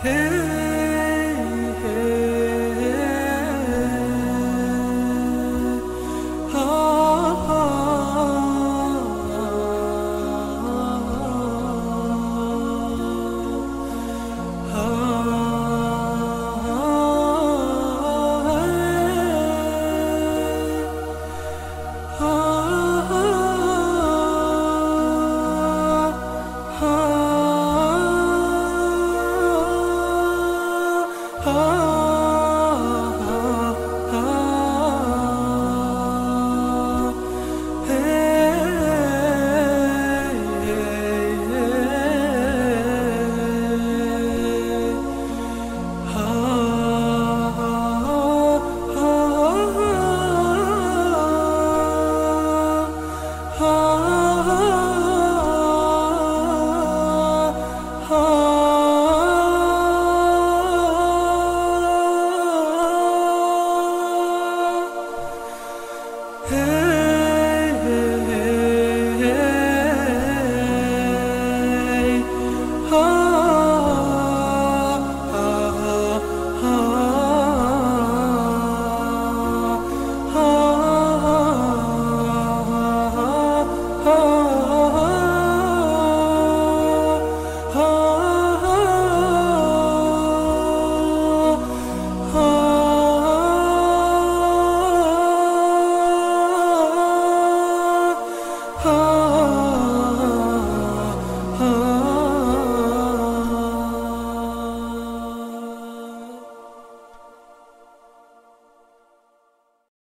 Hey.